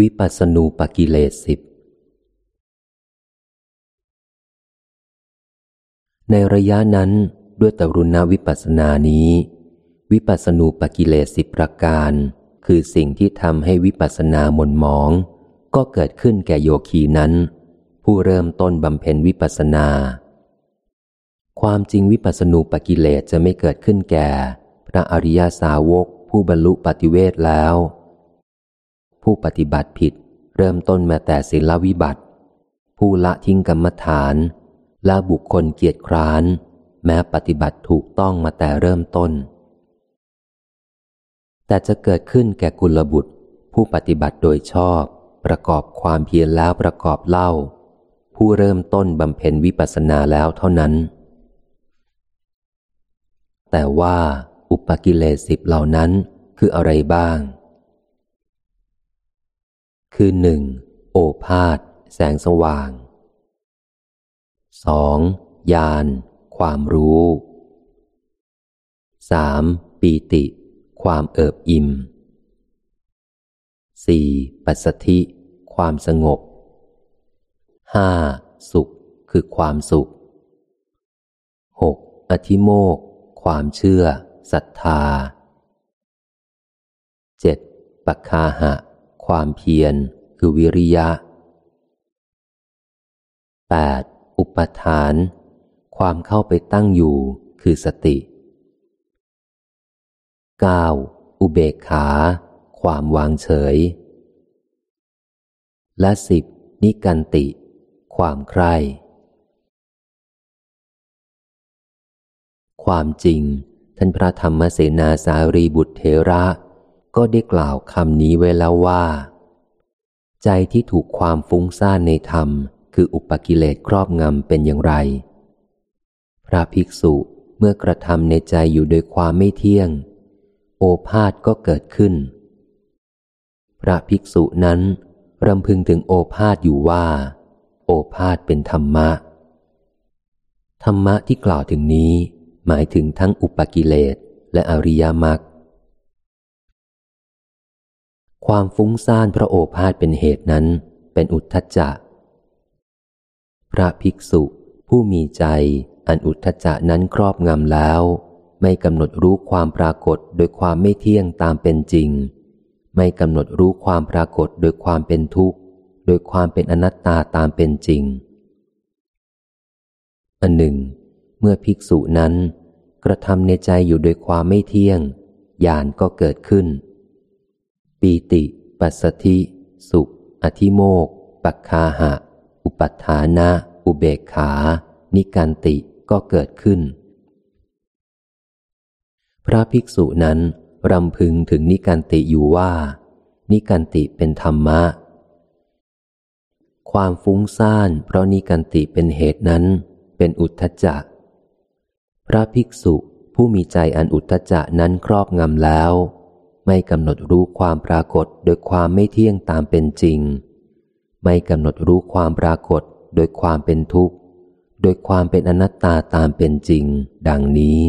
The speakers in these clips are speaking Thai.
วิปัสสนูปกิเลสสิบ ในระยะนั้นด้วยตรุณวิปัสสนานี้ วิปัสสนูปกิเลสสิบประการ คือสิ่งที่ทำให้วิปัสสนาหม่นหมอง ก็เกิดขึ้นแก่โยคีนั้น ผู้เริ่มต้นบำเพ็ญวิปัสสนา ความจริงวิปัสสนูปกิเลสจะไม่เกิดขึ้นแก่ พระอริยาสาวกผู้บรรลุปฏิเวทแล้ว ผู้ปฏิบัติผิด เริ่มต้นมาแต่ศีลวิบัติ ผู้ละทิ้งกรรมฐานและบุคคลเกียรติคร้าน แม้ปฏิบัติถูกต้องมาแต่เริ่มต้น แต่จะเกิดขึ้นแก่กุลบุตร ผู้ปฏิบัติโดยชอบ ประกอบความเพียรแล้วประกอบเล่า ผู้เริ่มต้นบำเพ็ญวิปัสสนาแล้วเท่านั้น แต่ว่าอุปกิเลสสิบเหล่านั้นคืออะไรบ้าง คือหนึ่งโอภาษแสงสว่างสองญาณความรู้สามปีติ ความเอิบอิ่มสี่ปัสสธิ ความสงบห้าสุขคือความสุขหกอธิโมก ความเชื่อศรัทธาเจ็ดปัคคาหะ ความเพียรคือวิริยะ 8. อุปทาน ความเข้าไปตั้งอยู่คือสติ 9. อุเบกขา ความวางเฉย และสิบนิกันติ ความใคร่ความจริง ท่านพระธรรมเสนาสารีบุตรเทระ ก็ได้กล่าวคำนี้ไว้แล้วว่า ใจที่ถูกความฟุ้งซ่านในธรรม คืออุปกิเลสครอบงำเป็นอย่างไร พระภิกษุเมื่อกระทำในใจอยู่โดยความไม่เที่ยง โอภาษก็เกิดขึ้น พระภิกษุนั้นรำพึงถึงโอภาษอยู่ว่า โอภาษเป็นธรรมะ ธรรมะที่กล่าวถึงนี้ หมายถึงทั้งอุปกิเลสและอริยมรรค ความฟุ้งซ่านพระโอภาษเป็นเหตุนั้นเป็นอุทธจะ พระภิกษุผู้มีใจอันอุทธจะนั้นครอบงำแล้ว ไม่กำหนดรู้ความปรากฏโดยความไม่เที่ยงตามเป็นจริง ไม่กำหนดรู้ความปรากฏโดยความเป็นทุกข์ โดยความเป็นอนัตตาตามเป็นจริง อันหนึ่ง เมื่อภิกษุนั้น กระทำในใจอยู่โดยความไม่เที่ยงญาณก็เกิดขึ้น ปีติ ปัสสธิ สุข อธิโมก ปักคาหะ อุปัฏฐานะ อุเบกขา นิการติก็เกิดขึ้น พระภิกษุนั้นรำพึงถึงนิการติอยู่ว่า นิการติเป็นธรรมะ ความฟุ้งซ่านเพราะนิการติเป็นเหตุนั้น เป็นอุทธจักพระภิกษุผู้มีใจอันอุทธจะนั้นครอบงำแล้ว ไม่กำหนดรู้ความปรากฏโดยความไม่เที่ยงตามเป็นจริง ไม่กำหนดรู้ความปรากฏโดยความเป็นทุกข์ โดยความเป็นอนัตตาตามเป็นจริง ดังนี้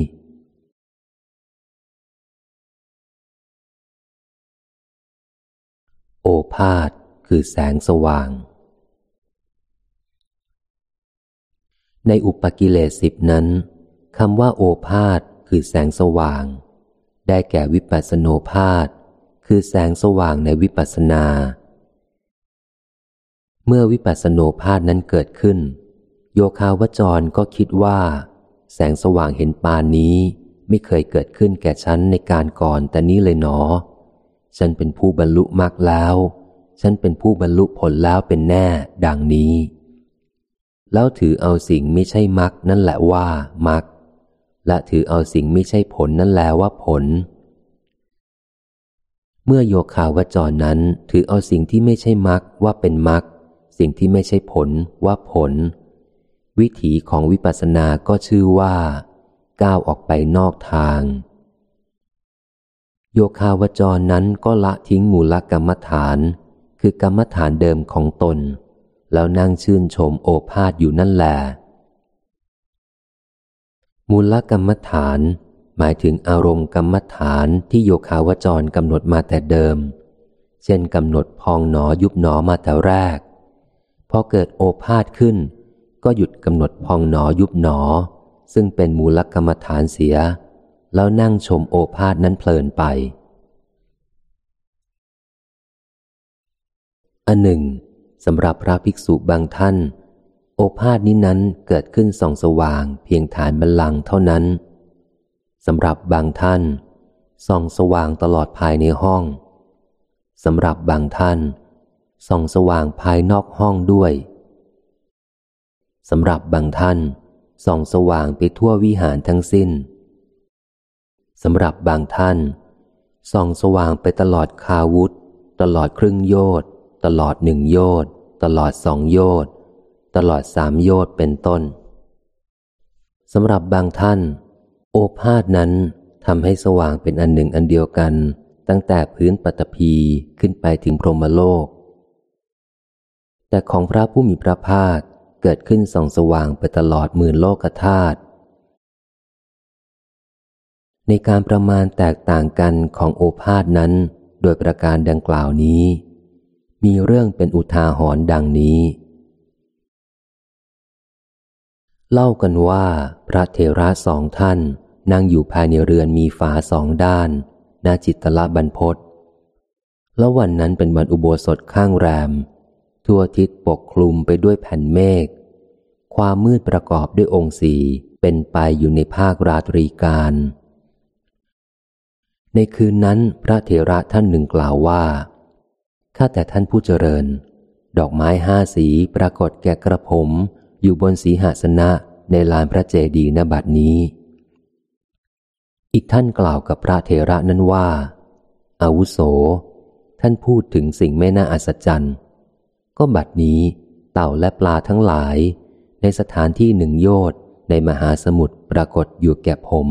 โอภาษคือแสงสว่าง ในอุปกิเลสสิบนั้นคำว่าโอภาษคือแสงสว่าง ได้แก่วิปัสสโนภาสคือแสงสว่างในวิปัสสนา เมื่อวิปัสสโนภาสนั้นเกิดขึ้น โยคาวจรก็คิดว่า แสงสว่างเห็นปานนี้ไม่เคยเกิดขึ้นแก่ฉันในการก่อนแต่นี้เลยหนอ ฉันเป็นผู้บรรลุมรรคแล้ว ฉันเป็นผู้บรรลุผลแล้วเป็นแน่ดังนี้ แล้วถือเอาสิ่งไม่ใช่มรรคนั่นแหละว่ามรรค และถือเอาสิ่งไม่ใช่ผลนั่นแลว่าผล เมื่อโยคาวจรนั้นถือเอาสิ่งที่ไม่ใช่มรรคว่าเป็นมรรคสิ่งที่ไม่ใช่ผลว่าผล วิถีของวิปัสสนาก็ชื่อว่า ก้าวออกไปนอกทาง โยคาวจรนั้นก็ละทิ้งมูลกรรมฐาน คือกรรมฐานเดิมของตน แล้วนั่งชื่นชมโอภาษอยู่นั่นแหละ มูลกรรมฐาน หมายถึงอารมณ์กรรมฐานที่โยคาวจรกำหนดมาแต่เดิม เช่นกำหนดพองหนอยุบหนอมาแต่แรก พอเกิดโอภาษขึ้น ก็หยุดกำหนดพองหนอยุบหนอ ซึ่งเป็นมูลกรรมฐานเสีย แล้วนั่งชมโอภาษนั้นเพลินไปอันหนึ่งสำหรับพระภิกษุบางท่าน โอภาษนี้นั้นเกิดขึ้นส่องสว่างเพียงฐานบัลลังก์เท่านั้นสำหรับบางท่านส่องสว่างตลอดภายในห้องสำหรับบางท่านส่องสว่างภายนอกห้องด้วยสำหรับบางท่านส่องสว่างไปทั่ววิหารทั้งสิ้นสำหรับบางท่านส่องสว่างไปตลอดคาวุธ ตลอดครึ่งโยชน์ตลอดหนึ่งโยชน์ตลอดสองโยชน์ ตลอดสามโยชน์เป็นต้นสำหรับบางท่าน โอภาษนั้นทำให้สว่างเป็นอันหนึ่งอันเดียวกัน ตั้งแต่พื้นปัตภีขึ้นไปถึงพรหมโลก แต่ของพระผู้มีพระภาคเกิดขึ้นส่องสว่างไปตลอดหมื่นโลกธาตุในการประมาณแตกต่างกันของโอภาษนั้น โดยประการดังกล่าวนี้ มีเรื่องเป็นอุทาหรณ์ดังนี้ เล่ากันว่าพระเทระสองท่าน นั่งอยู่ภายในเรือนมีฝาสองด้านนาจิตละบรรพศแล้ววันนั้นเป็นวันอุโบสถข้างแรม ทั่วทิศปกคลุมไปด้วยแผ่นเมฆ ความมืดประกอบด้วยองค์สีเป็นไปอยู่ในภาคราตรีการ ในคืนนั้นพระเถระท่านหนึ่งกล่าวว่า ข้าแต่ท่านผู้เจริญ ดอกไม้ห้าสีปรากฏแก่กระผม อยู่บนสีหาสนะในลานพระเจดีย์ณบัดนี้ อีกท่านกล่าวกับพระเถระนั้นว่า อาวุโส ท่านพูดถึงสิ่งไม่น่าอัศจรรย์ ก็บัดนี้เต่าและปลาทั้งหลาย ในสถานที่หนึ่งโยชน์ในมหาสมุทรปรากฏอยู่แก่ผม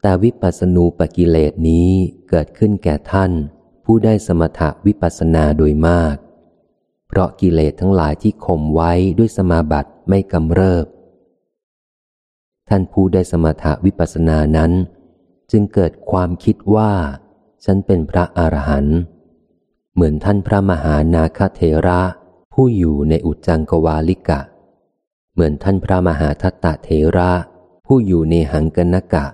แต่วิปัสสนูปกิเลสนี้เกิดขึ้นแก่ท่าน ผู้ได้สมถะวิปัสนาโดยมาก เพราะกิเลสทั้งหลายที่ข่มไว้ด้วยสมาบัติไม่กำเริบ ท่านผู้ได้สมถะวิปัสสนานั้น จึงเกิดความคิดว่า ฉันเป็นพระอรหันต์เหมือนท่านพระมหานาคเทระผู้อยู่ในอุจังกวาลิกะ เหมือนท่านพระมหาทัตตะเทระผู้อยู่ในหังกนกะ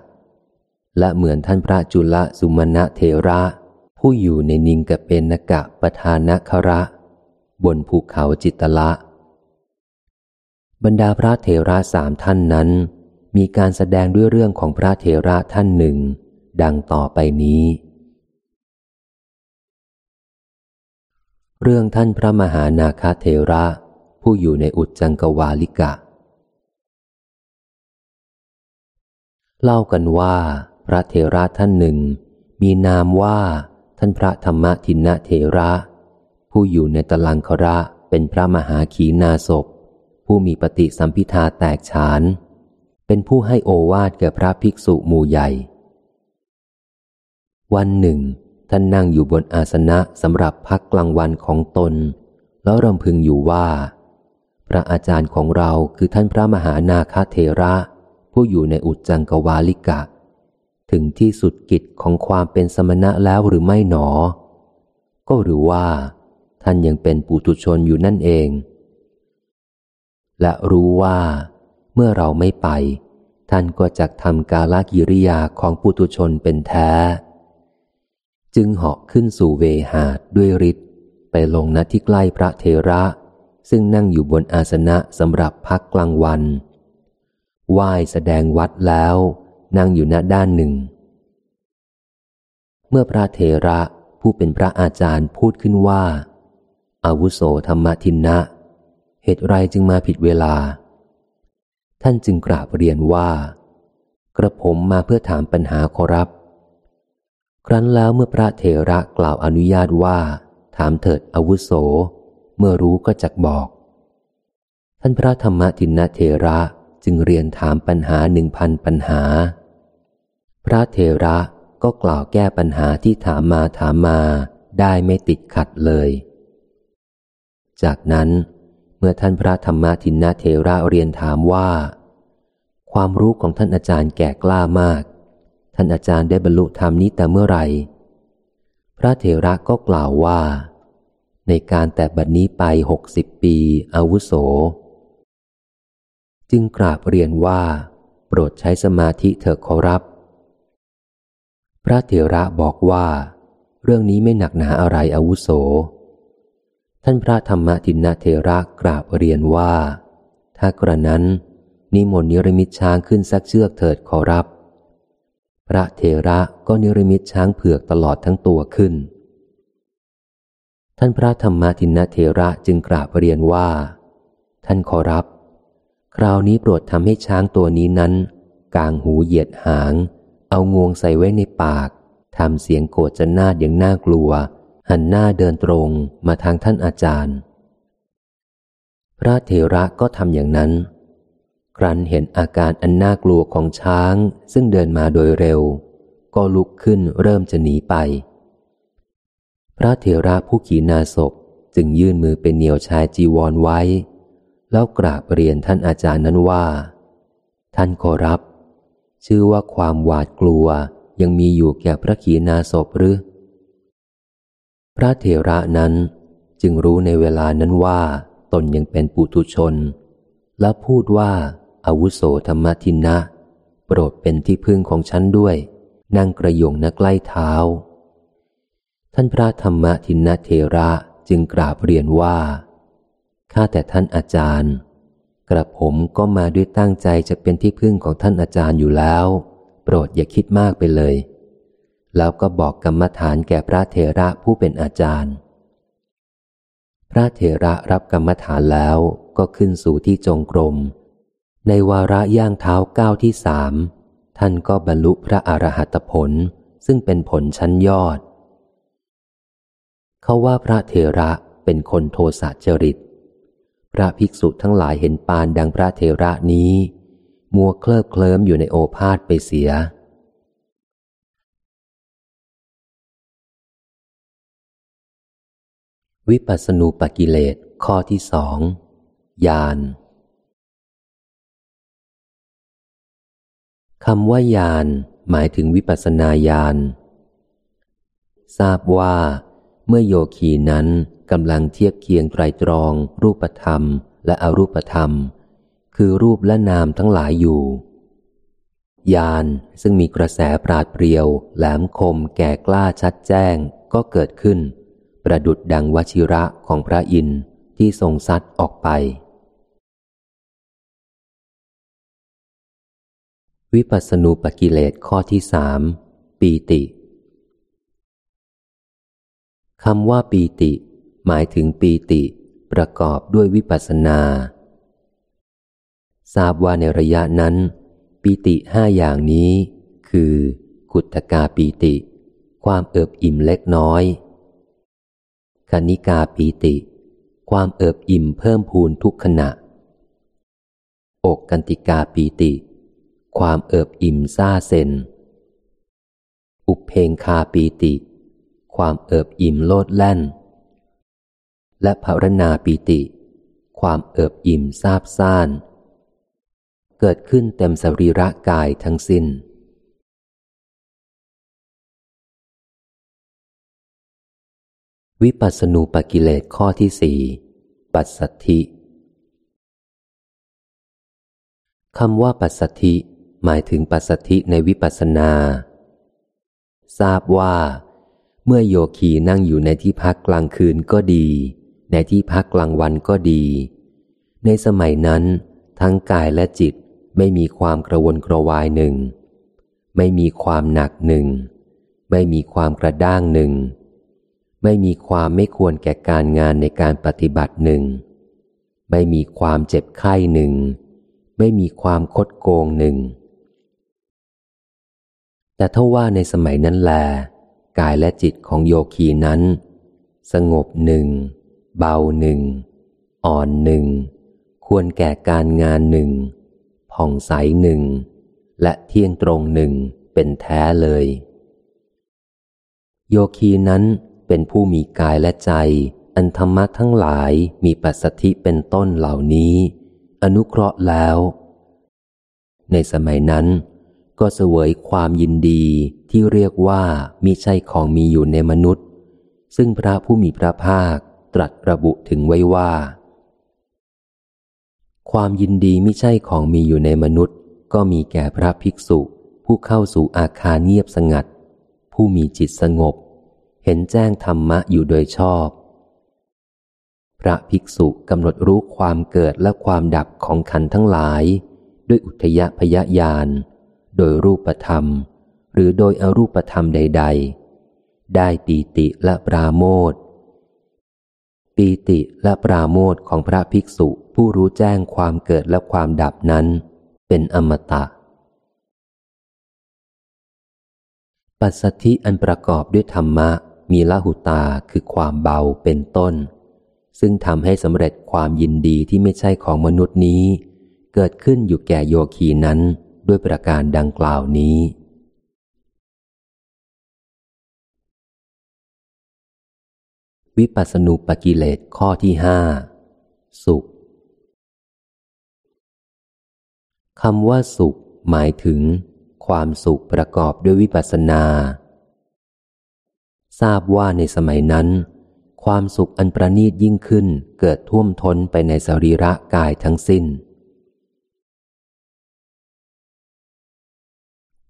และเหมือนท่านพระจุลสุมาณะเทระ ผู้อยู่ในนิงกเป็นนกะปทานคระ บนภูเขาจิตละ บรรดาพระเทระสามท่านนั้น มีการแสดงด้วยเรื่องของพระเทระท่านหนึ่ง ดังต่อไปนี้ เรื่องท่านพระมหานาคาเทระ ผู้อยู่ในอุจจังกวาลิกะ เล่ากันว่า พระเทระท่านหนึ่ง มีนามว่าท่านพระธรรมทินเทระ ผู้อยู่ในตลังคระเป็นพระมหาขีนาศพ ผู้มีปฏิสัมพิทาแตกฉาน เป็นผู้ให้โอวาทแก่พระภิกษุหมู่ใหญ่ วันหนึ่ง ท่านนั่งอยู่บนอาสนะสำหรับพักกลางวันของตน แล้วรำพึงอยู่ว่า พระอาจารย์ของเราคือท่านพระมหานาคาเทระ ผู้อยู่ในอุจจังกวาลิกะ ถึงที่สุดกิจของความเป็นสมณะแล้วหรือไม่หนอ ก็หรือว่า ท่านยังเป็นปุถุชนอยู่นั่นเอง และรู้ว่าเมื่อเราไม่ไป ท่านก็จะทำกาลกิริยาของปุถุชนเป็นแท้ จึงเหาะขึ้นสู่เวหาดด้วยฤทธิ์ไปลงณที่ใกล้พระเทระ ซึ่งนั่งอยู่บนอาสนะสำหรับพักกลางวันไหว้แสดงวัดแล้ว นั่งอยู่ณด้านหนึ่ง เมื่อพระเทระผู้เป็นพระอาจารย์พูดขึ้นว่า อาวุโสธรรมทินนะ เหตุไรจึงมาผิดเวลา ท่านจึงกราบเรียนว่า กระผมมาเพื่อถามปัญหาขอรับ ครั้นแล้วเมื่อพระเถระกล่าวอนุญาตว่า ถามเถิดอาวุโส เมื่อรู้ก็จักบอก ท่านพระธรรมทินนะเทระจึงเรียนถามปัญหาหนึ่งพันปัญหา พระเทระก็กล่าวแก้ปัญหาที่ถามมาถามมาได้ไม่ติดขัดเลย จากนั้นเมื่อท่านพระธรรมทินนาเทระเรียนถามว่า ความรู้ของท่านอาจารย์แก่กล้ามาก ท่านอาจารย์ได้บรรลุธรรมนี้แต่เมื่อไหร่ พระเถระก็กล่าวว่า ในการแต่บัดนี้ไปหกสิบปีอาวุโส จึงกราบเรียนว่า โปรดใช้สมาธิเถอะขอรับ พระเถระบอกว่า เรื่องนี้ไม่หนักหนาอะไรอาวุโส ท่านพระธรรมทินเถระกราบเรียนว่า ถ้ากระนั้น นิมนต์นิรมิตช้างขึ้นสักเชือกเถิดขอรับ พระเทระก็นิรมิตช้างเผือกตลอดทั้งตัวขึ้น ท่านพระธรรมทินเทระจึงกราบเรียนว่า ท่านขอรับ คราวนี้โปรดทำให้ช้างตัวนี้นั้น กางหูเหยียดหาง เอางวงใส่ไว้ในปากทำเสียงโกรธจะนาดอย่างน่ากลัว หันหน้าเดินตรงมาทางท่านอาจารย์ พระเทระก็ทำอย่างนั้น ครั้นเห็นอาการอันน่ากลัวของช้างซึ่งเดินมาโดยเร็ว ก็ลุกขึ้นเริ่มจะหนีไป พระเถระผู้ขี่นาศพจึงยื่นมือเป็นเหนียวชายจีวรไว้ แล้วกราบเรียนท่านอาจารย์นั้นว่า ท่านขอรับ ชื่อว่าความหวาดกลัวยังมีอยู่แก่พระขีณาศพหรือ พระเถระนั้นจึงรู้ในเวลานั้นว่าตนยังเป็นปุถุชน และพูดว่าอาวุโสธรรมทินะ โปรดเป็นที่พึ่งของฉันด้วย นั่งกระยงนักใกล้เท้า ท่านพระธรรมทินะเทระจึงกราบเรียนว่า ข้าแต่ท่านอาจารย์ กระผมก็มาด้วยตั้งใจจะเป็นที่พึ่งของท่านอาจารย์อยู่แล้ว โปรดอย่าคิดมากไปเลย แล้วก็บอกกรรมฐานแก่พระเทระผู้เป็นอาจารย์ พระเถระรับกรรมฐานแล้วก็ขึ้นสู่ที่จงกรม ในวาระย่างเท้าก้าวที่สามท่านก็บรรลุพระอรหัตผลซึ่งเป็นผลชั้นยอด เขาว่าพระเถระเป็นคนโทสะจริต พระภิกษุทั้งหลายเห็นปานดังพระเถระนี้ มัวเคลิบเคลิ้มอยู่ในโอภาษไปเสีย วิปัสสนูปกิเลสข้อที่สองยานคำว่ายานหมายถึงวิปัสนาญาณทราบว่า เมื่อโยคีนั้นกำลังเทียบเคียงไตรตรอง รูปธรรมและอรูปธรรม คือรูปและนามทั้งหลายอยู่ยานซึ่งมีกระแสปราดเปรียว แหลมคมแก่กล้าชัดแจ้งก็เกิดขึ้น ประดุดดังวชิระของพระอินทร์ที่ทรงซัดออกไป วิปัสสนูปกิเลสข้อที่สามปีติคำว่าปีติ หมายถึงปีติ ประกอบด้วยวิปัสสนา ทราบว่าในระยะนั้น ปีติห้าอย่างนี้ คือ กุตกาปีติ ความเอิบอิ่มเล็กน้อย คณิกาปีติ ความเอิบอิ่มเพิ่มพูนทุกขณะ อกกันติกาปีติ ความเอิบอิ่มซาเซน อุเพงคาปีติ ความเอิบอิ่มโลดแล่น และภารณาปีติ ความเอิบอิ่มซาบซ่าน เกิดขึ้นเต็มสรีระกายทั้งสิน้น วิปัสสนูปกิเลสข้อที่สี่ปัสสัทธิคำว่าปัสสัทธิหมายถึงปัสสธิในวิปัสสนา ทราบว่า เมื่อโยคีนั่งอยู่ในที่พักกลางคืนก็ดี ในที่พักกลางวันก็ดี ในสมัยนั้น ทั้งกายและจิตไม่มีความกระวนกระวายหนึ่ง ไม่มีความหนักหนึ่ง ไม่มีความกระด้างหนึ่ง ไม่มีความไม่ควรแก่การงานในการปฏิบัติหนึ่ง ไม่มีความเจ็บไข้หนึ่ง ไม่มีความคดโกงหนึ่ง แต่ถ้าว่าในสมัยนั้นแล กายและจิตของโยคีนั้น สงบหนึ่ง เบาหนึ่ง อ่อนหนึ่ง ควรแก่การงานหนึ่ง ผ่องใสหนึ่ง และเที่ยงตรงหนึ่งเป็นแท้เลย โยคีนั้น เป็นผู้มีกายและใจ อันธรรมะทั้งหลายมีปัสสธิเป็นต้นเหล่านี้ อนุเคราะห์แล้ว ในสมัยนั้น ก็เสวยความยินดีที่เรียกว่ามิใช่ของมีอยู่ในมนุษย์ ซึ่งพระผู้มีพระภาคตรัสระบุถึงไว้ว่า ความยินดีม่ใช่ของมีอยู่ในมนุษย์ ก็มีแก่พระภิกษุ ผู้เข้าสู่อาคารเงียบสงัด ผู้มีจิตสงบ เห็นแจ้งธรรมะอยู่โดยชอบ พระภิกษุกำหนดรู้ความเกิดและความดับของขันธ์ทั้งหลาย ด้วยอุทยพยญาณโดยรูปธรรม หรือโดยอรูปธรรมใด ๆ ได้ปีติและปราโมทปีติและปราโมทของพระภิกษุผู้รู้แจ้งความเกิดและความดับนั้น เป็นอมตะ ปัสสธิอันประกอบด้วยธรรมะ มีละหุตาคือความเบาเป็นต้น ซึ่งทำให้สำเร็จความยินดีที่ไม่ใช่ของมนุษย์นี้ เกิดขึ้นอยู่แก่โยคีนั้นด้วยประการดังกล่าวนี้ วิปัสสนุปกิเลสข้อที่ห้าสุขคำว่าสุขหมายถึง ความสุขประกอบด้วยวิปัสสนา ทราบว่าในสมัยนั้น ความสุขอันประณีตยิ่งขึ้นเกิดท่วมท้นไปในสรีระกายทั้งสิ้น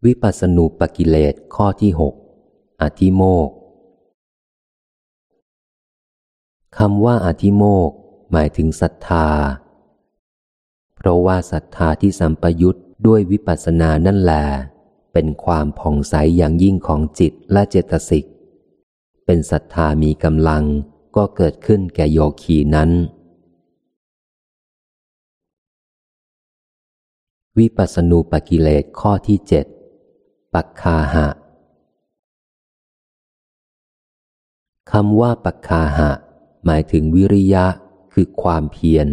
วิปัสสนูปกิเลสข้อที่หกอธิโมกคำว่าอธิโมกหมายถึงศรัทธา เพราะว่าศรัทธาที่สัมปยุตด้วยวิปัสสนานั่นแหลเป็นความผ่องใสอย่างยิ่งของจิตและเจตสิก เป็นศรัทธามีกำลังก็เกิดขึ้นแก่โยคีนั้น วิปัสสนูปกิเลสข้อที่เจ็ดปักคาหะคำว่าปักคาหะ หมายถึงวิริยะคือความเพียร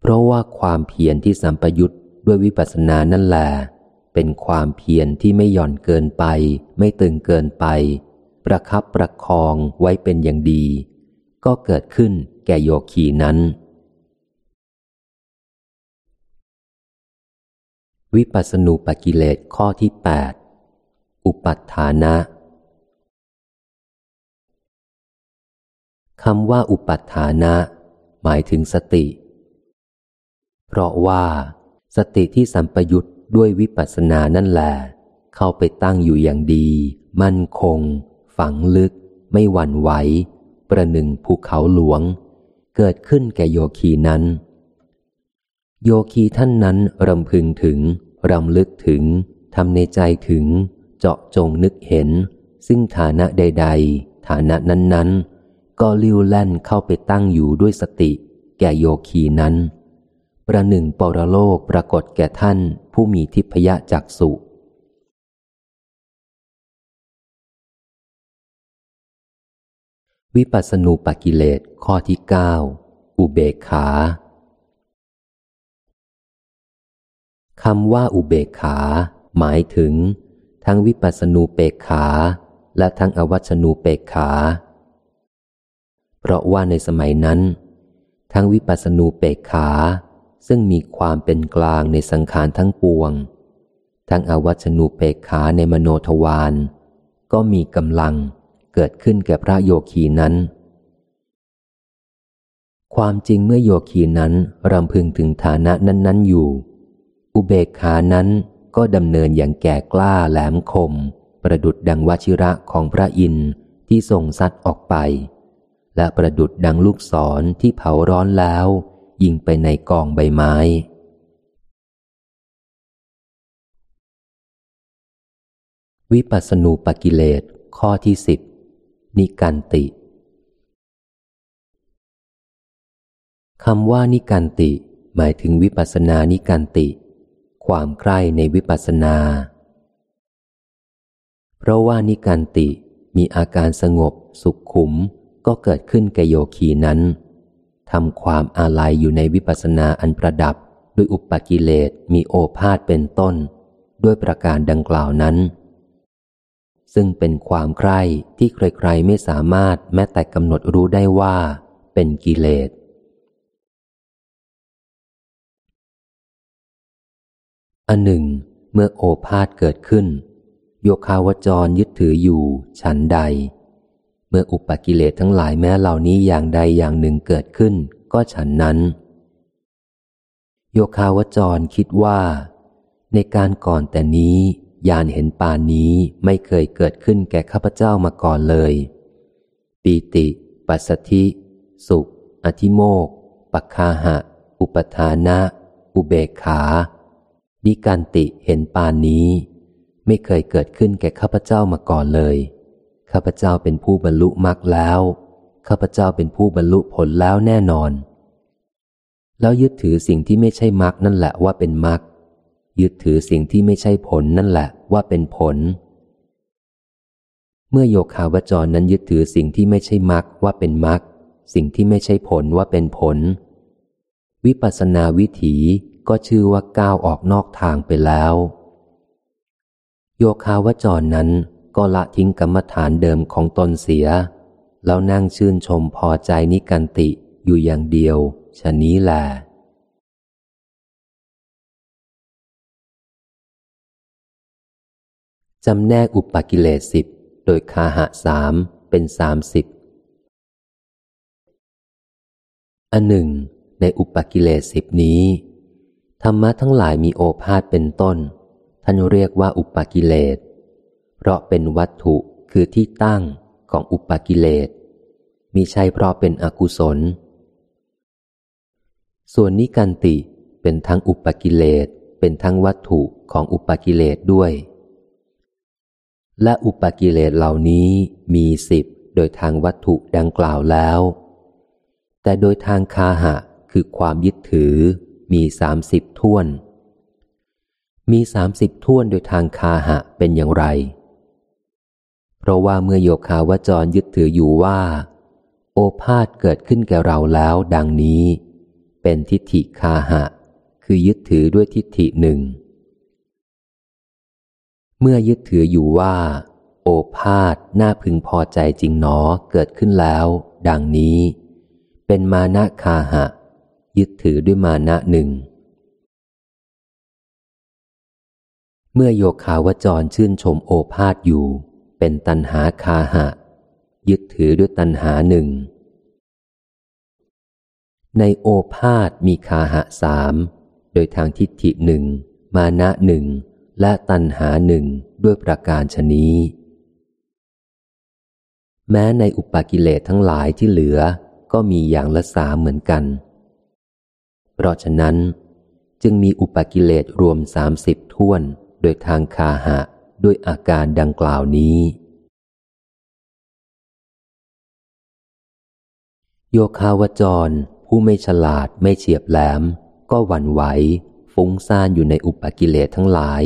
เพราะว่าความเพียรที่สัมปยุตด้วยวิปัสสนานั่นแหละเป็นความเพียรที่ไม่หย่อนเกินไป ไม่ตึงเกินไป ประคับประคองไว้เป็นอย่างดี ก็เกิดขึ้นแก่โยคีนั้น วิปัสสนูปกิเลสข้อที่แปดอุปัฏฐานะคำว่าอุปัฏฐานะ หมายถึงสติ เพราะว่าสติที่สัมปยุตด้วยวิปัสสนานั่นแหละเข้าไปตั้งอยู่อย่างดี มั่นคง ฝังลึก ไม่หวั่นไหว ประหนึ่งภูเขาหลวง เกิดขึ้นแก่โยคีนั้น โยคีท่านนั้นรำพึงถึง รำลึกถึง ทำในใจถึง เจาะจงนึกเห็น ซึ่งฐานะใด ๆ ฐานะนั้นๆ ก็ลิ้วแล่นเข้าไปตั้งอยู่ด้วยสติ แก่โยคีนั้น ประหนึ่งปรโลกปรากฏแก่ท่านผู้มีทิพยจักสุ วิปัสสนูปกิเลสข้อที่เก้าอุเบกขาคำว่าอุเบกขา หมายถึง ทั้งวิปัสสนูเปกขา และทั้งอวัชนูเปกขา เพราะว่าในสมัยนั้น ทั้งวิปัสนูเปกขา ซึ่งมีความเป็นกลางในสังขารทั้งปวง ทั้งอวัชนูเปกขาในมโนทวารก็มีกำลัง เกิดขึ้นแก่พระโยคีนั้น ความจริงเมื่อโยคีนั้นรำพึงถึงฐานะนั้น ๆ อยู่ อุเบกขานั้นก็ดำเนินอย่างแก่กล้าแหลมคม ประดุดดังวชิระของพระอินทร์ที่ส่งซัดออกไป และประดุดดังลูกศรที่เผาร้อนแล้ว ยิงไปในกองใบไม้วิปัสสนูปกิเลสข้อที่สิบ นิกันติ คำว่านิกันติ หมายถึงวิปัสสนานิกันติ ความใคร่ในวิปัสสนา เพราะว่านิการติมีอาการสงบสุขขุมก็เกิดขึ้นแกโยคีนั้นทำความอาลัยอยู่ในวิปัสสนาอันประดับ ด้วยอุปกิเลสมีโอภาษเป็นต้น ด้วยประการดังกล่าวนั้น ซึ่งเป็นความใคร่ที่ใครๆไม่สามารถแม้แต่กำหนดรู้ได้ว่าเป็นกิเลส อันหนึ่ง เมื่อโอภาษเกิดขึ้น โยคาวจรยึดถืออยู่ฉันใด เมื่ออุปกิเลสทั้งหลายแม้เหล่านี้อย่างใดอย่างหนึ่งเกิดขึ้น ก็ฉันนั้น โยคาวจรคิดว่า ในการก่อนแต่นี้ ยานเห็นปานนี้ไม่เคยเกิดขึ้นแก่ข้าพเจ้ามาก่อนเลย ปีติ ปัสสธิ สุข อธิโมก ปัคาหะ อุปทานะ อุเบกขา ดิการติเห็นปานนี้ ไม่เคยเกิดขึ้นแก่ข้าพเจ้ามาก่อนเลย ข้าพเจ้าเป็นผู้บรรลุมรรคแล้ว ข้าพเจ้าเป็นผู้บรรลุผลแล้วแน่นอน แล้วยึดถือสิ่งที่ไม่ใช่มรรคนั่นแหละว่าเป็นมรรค ยึดถือสิ่งที่ไม่ใช่ผลนั่นแหละว่าเป็นผล เมื่อโยคาวจรนั้นยึดถือสิ่งที่ไม่ใช่มรรคว่าเป็นมรรคสิ่งที่ไม่ใช่ผลว่าเป็นผล วิปัสนาวิถีก็ชื่อว่าก้าวออกนอกทางไปแล้ว โยคาวจรนั้นก็ละทิ้งกรรมฐานเดิมของตนเสีย แล้วนั่งชื่นชมพอใจนิกันติอยู่อย่างเดียวชะนี้แหละ จำแนกอุปกิเลสสิบโดยคาหะสามเป็นสามสิบอันหนึ่ง ในอุปกิเลสสิบนี้ ธรรมะทั้งหลายมีโอภาษเป็นต้น ท่านเรียกว่าอุปกิเลส เพราะเป็นวัตถุคือที่ตั้งของอุปกิเลสมิใช่เพราะเป็นอกุศล ส่วนนิกันติเป็นทั้งอุปกิเลสเป็นทั้งวัตถุของอุปกิเลสด้วย และอุปกิเลสเหล่านี้มีสิบโดยทางวัตถุดังกล่าวแล้ว แต่โดยทางคาหะคือความยึดถือมีสามสิบท่วน มีสามสิบท่วนโดยทางคาหะเป็นอย่างไร เพราะว่าเมื่อโยคาวจรยึดถืออยู่ว่า โอภาษเกิดขึ้นแก่เราแล้วดังนี้ เป็นทิฏฐิคาหะ คือยึดถือด้วยทิฏฐิหนึ่ง เมื่อยึดถืออยู่ว่า โอภาษน่าพึงพอใจจริงหนอเกิดขึ้นแล้ว ดังนี้ เป็นมานะคาหะ ยึดถือด้วยมานะหนึ่ง เมื่อโยคาวจรชื่นชมโอภาษอยู่ เป็นตันหาคาหะ ยึดถือด้วยตันหาหนึ่ง ในโอภาษมีคาหะสาม โดยทางทิฏฐิหนึ่ง มานะหนึ่ง และตัณหาหนึ่งด้วยประการชนี้ แม้ในอุปกิเลสทั้งหลายที่เหลือก็มีอย่างละสามเหมือนกัน เพราะฉะนั้น จึงมีอุปกิเลสรวมสามสิบท่วนโดยทางคาหะด้วยอาการดังกล่าวนี้ โยคาวจร ผู้ไม่ฉลาดไม่เฉียบแหลม ก็หวั่นไหวฟุ้งซ่านอยู่ในอุปกิเลสทั้งหลาย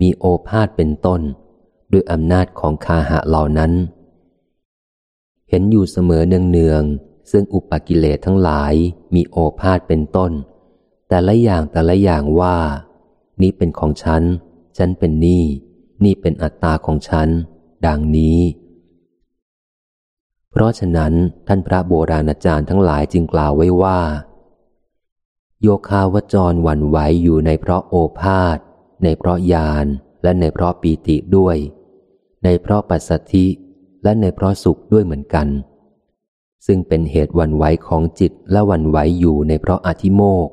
มีโอภาษเป็นต้น ด้วยอำนาจของคาหะเหล่านั้น เห็นอยู่เสมอเนืองๆซึ่งอุปกิเลสทั้งหลายมีโอภาษเป็นต้น แต่ละอย่างแต่ละอย่างว่า นี้เป็นของฉัน ฉันเป็นนี่ นี่เป็นอัตตาของฉัน ดังนี้ เพราะฉะนั้นท่านพระโบราณอาจารย์ทั้งหลายจึงกล่าวไว้ว่า โยคาวจรหวั่นไหวอยู่ในเพราะโอภาษ ในเพราะญาณและในเพราะปีติด้วย ในเพราะปัสสธิและในเพราะสุขด้วยเหมือนกัน ซึ่งเป็นเหตุวันไหวของจิตและวันไหวอยู่ในเพราะอธิโมก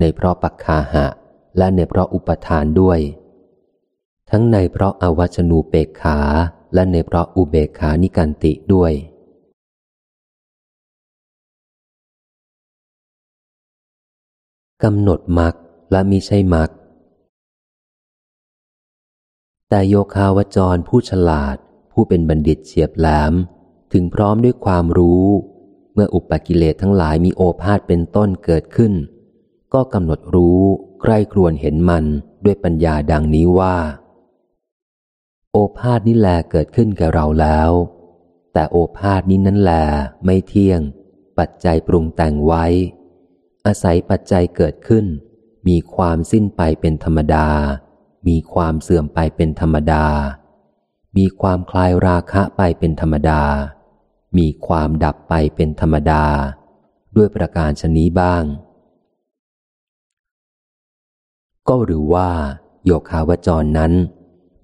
ในเพราะปักคาหะ และในเพราะอุปทานด้วย ทั้งในเพราะอวัชนูเปกขาและในเพราะอุเบกขานิกันติด้วยกำหนดมรรคและมิใช่มรรค แต่โยคาวจรผู้ฉลาด ผู้เป็นบัณฑิตเฉียบแหลม ถึงพร้อมด้วยความรู้ เมื่ออุปกิเลสทั้งหลายมีโอภาษเป็นต้นเกิดขึ้น ก็กำหนดรู้ใกล้ครวนเห็นมันด้วยปัญญาดังนี้ว่า โอภาษนี้แลเกิดขึ้นแก่เราแล้ว แต่โอภาษนี้นั้นแลไม่เที่ยง ปัจจัยปรุงแต่งไว้ อาศัยปัจจัยเกิดขึ้น มีความสิ้นไปเป็นธรรมดา มีความเสื่อมไปเป็นธรรมดา มีความคลายราคะไปเป็นธรรมดา มีความดับไปเป็นธรรมดา ด้วยประการชนี้บ้าง ก็หรือว่า โยคาวจรนั้น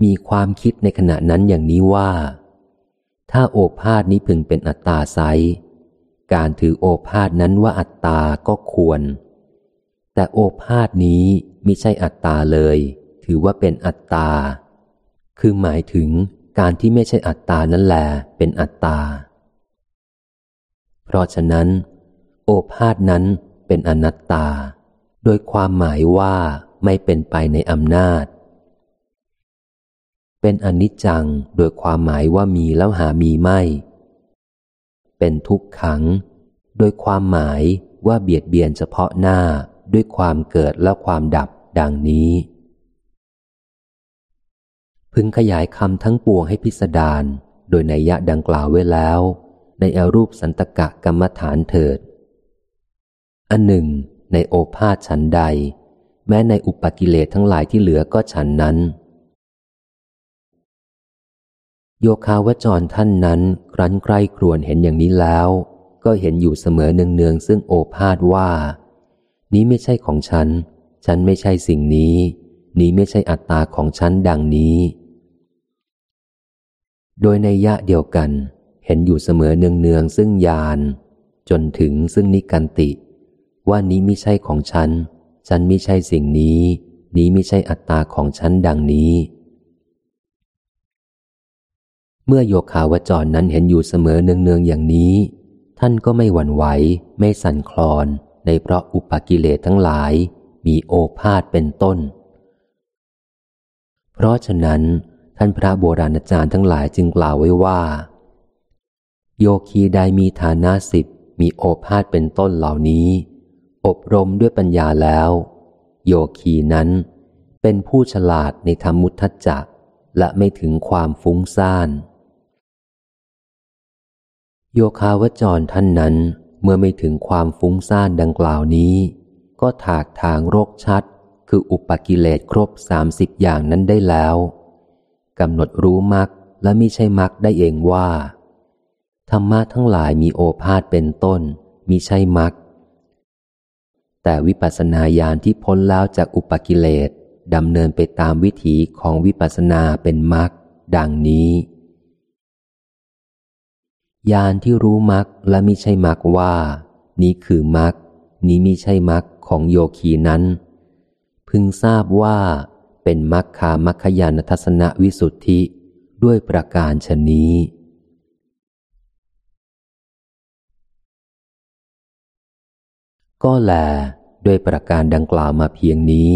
มีความคิดในขณะนั้นอย่างนี้ว่า ถ้าโอภาษนี้พึงเป็นอัตตาไซการถือโอภาษนั้นว่าอัตตาก็ควร แต่โอภาษนี้มิใช่อัตตาเลย ถือว่าเป็นอัตตา คือหมายถึงการที่ไม่ใช่อัตตานั่นแหละเป็นอัตตา เพราะฉะนั้น โอภาษนั้นเป็นอนัตตา โดยความหมายว่าไม่เป็นไปในอำนาจ เป็นอนิจจังโดยความหมายว่ามีแล้วหามีไม่ เป็นทุกขัง โดยความหมายว่าเบียดเบียนเฉพาะหน้าด้วยความเกิดและความดับดังนี้ พึงขยายคำทั้งปวงให้พิสดารโดยในยะดังกล่าวไว้แล้ว ในอรูปสันตกะกรรมฐานเถิด อันหนึ่ง ในโอภาษฉันใด แม้ในอุปกิเลสทั้งหลายที่เหลือก็ฉันนั้น โยคาวจรท่านนั้นครั้นใกล้ครวนเห็นอย่างนี้แล้ว ก็เห็นอยู่เสมอเนืองๆซึ่งโอภาษว่า นี้ไม่ใช่ของฉัน ฉันไม่ใช่สิ่งนี้ นี้ไม่ใช่อัตตาของฉันดังนี้ โดยในยะเดียวกัน เห็นอยู่เสมอเนืองๆซึ่งญาณจนถึงซึ่งนิกันติ ว่านี้ไม่ใช่ของฉัน ฉันไม่ใช่สิ่งนี้ นี้ไม่ใช่อัตตาของฉันดังนี้ เมื่อโยคาวจรนั้นเห็นอยู่เสมอเนืองๆอย่างนี้ ท่านก็ไม่หวั่นไหว ไม่สั่นคลอนในเพราะอุปกิเลสทั้งหลาย มีโอภาษเป็นต้น เพราะฉะนั้น ท่านพระโบราณอาจารย์ทั้งหลายจึงกล่าวไว้ว่า โยคีใดมีฐานะสิบมีโอภาษเป็นต้นเหล่านี้ อบรมด้วยปัญญาแล้ว โยคีนั้นเป็นผู้ฉลาดในธรรมุทัจจะและไม่ถึงความฟุ้งซ่าน โยคาวจรท่านนั้นเมื่อไม่ถึงความฟุ้งซ่านดังกล่าวนี้ ก็ถากทางโรคชัด คืออุปกิเลสครบสามสิบอย่างนั้นได้แล้ว กำหนดรู้มักและม่ใช่มักได้เองว่า ธรรมะทั้งหลายมีโอภาษเป็นต้นมิใช่มักแต่วิปัสสนาญาณที่พ้นแล้วจากอุปกิเลสดำเนินไปตามวิถีของวิปัสสนาเป็นมักดังนี้ญาณที่รู้มักและมิใช่มักว่า นี้คือมักนี้มิใช่มักของโยคีนั้น พึงทราบว่า เป็นมักคามัคคยานทัศนวิสุทธิด้วยประการชนี้ ก็แลด้วยประการดังกล่าวมาเพียงนี้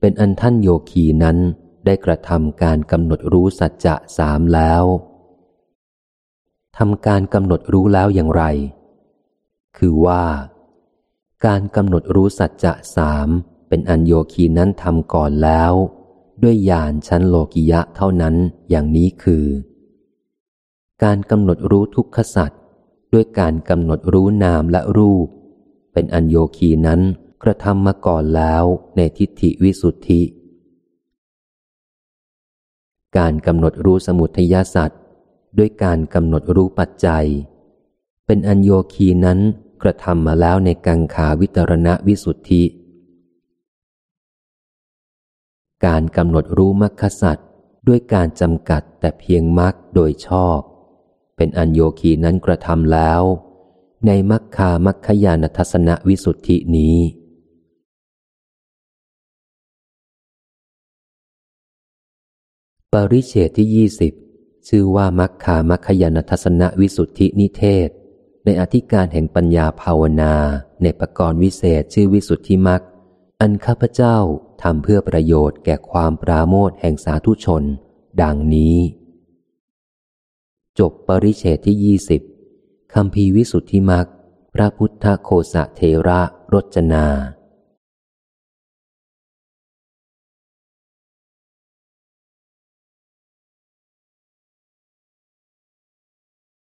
เป็นอันท่านโยคีนั้นได้กระทำการกำหนดรู้สัจจะสามแล้วทำการกำหนดรู้แล้วอย่างไร คือว่า การกำหนดรู้สัจจะสาม เป็นอันโยคีนั้นทำก่อนแล้ว ด้วยญาณชั้นโลกิยะเท่านั้นอย่างนี้คือ การกำหนดรู้ทุกขสัตว์ด้วยการกำหนดรู้นามและรูป เป็นอันโยคีนั้นกระทำมาก่อนแล้วในทิฏฐิวิสุทธิ การกำหนดรู้สมุทัยสัตว์ด้วยการกำหนดรู้ปัจจัย เป็นอัญโยคีนั้นกระทำมาแล้วในกังขาวิตรณวิสุทธิ การกำหนดรู้มรรคสัตว์ด้วยการจำกัดแต่เพียงมรรคโดยชอบ เป็นอัญโยคีนั้นกระทำแล้ว ในมัคคามัคคยานทัศนวิสุทธินี้ ปริเฉตที่ยี่สิบชื่อว่ามัคคามัคคยานทัศนวิสุทธินิเทศ ในอธิการแห่งปัญญาภาวนา ในปกรณ์วิเศษชื่อวิสุทธิมัคอันข้าพเจ้า ทำเพื่อประโยชน์แก่ความปราโมทแห่งสาธุชน ดังนี้ จบปริเฉตที่ยี่สิบคำพีวิสุทธิมัก พระพุทธโคสะเทระรจนา